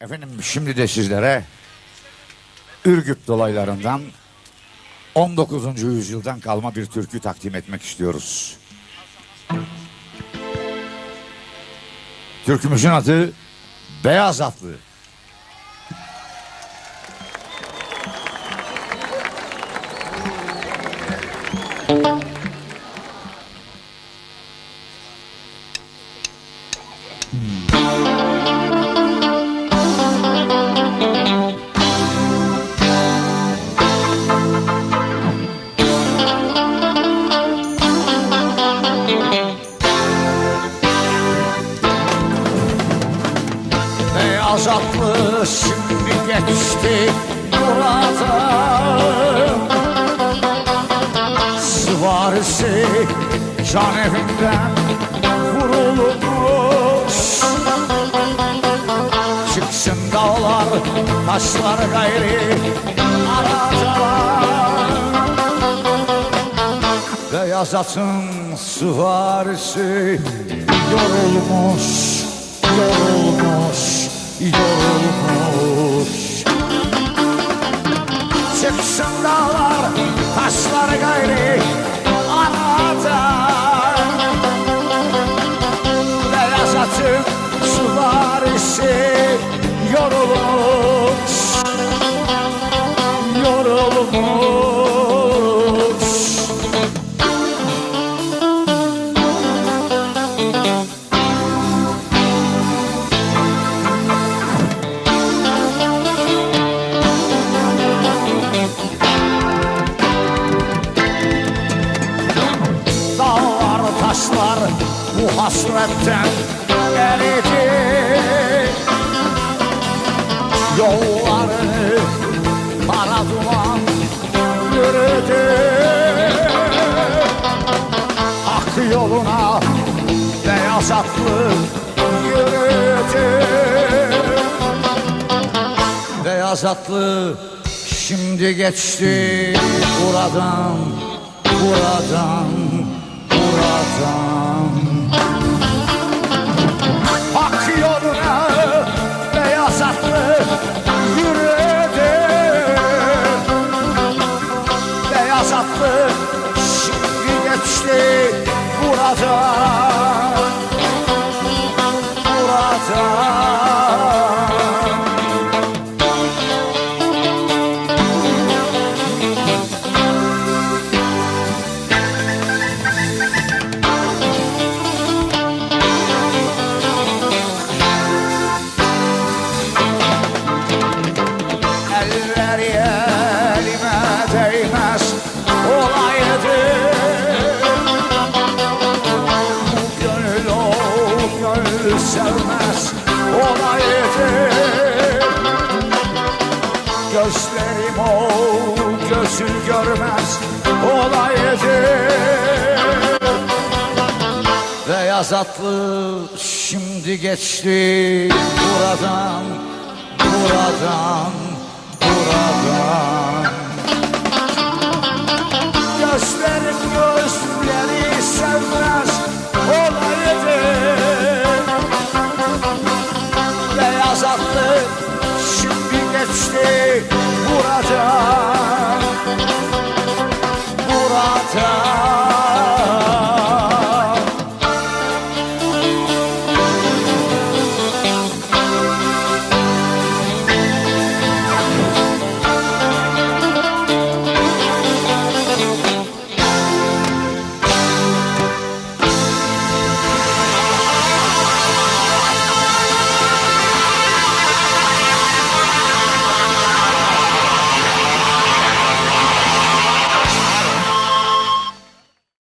Efendim şimdi de sizlere Ürgüp dolaylarından 19. yüzyıldan kalma bir türkü takdim etmek istiyoruz. Türkümüzün adı Beyaz Atlı. Beyaz atlı şimdi geçti buradan Süvarisi can evinden vurulmuş. Çıksın dağlar taşlar gayri aradan. Beyaz atın süvarisi yorulmuş, yorulmuş, yorulmuş. Çıksın taşlar bu hasretten eridi Yollarını kara duman yürüdü Hak yoluna beyaz atlı yürüdü Beyaz atlı şimdi geçti buradan, buradan, buradan. Hak yoluna beyaz atlı yürüdü. Beyaz atlı şimdi geçti buradan. Sevmez olaydı Gözlerim o gözü görmez olaydı Beyaz atlı şimdi geçti buradan, buradan, buradan. Geçti buradan, buradan.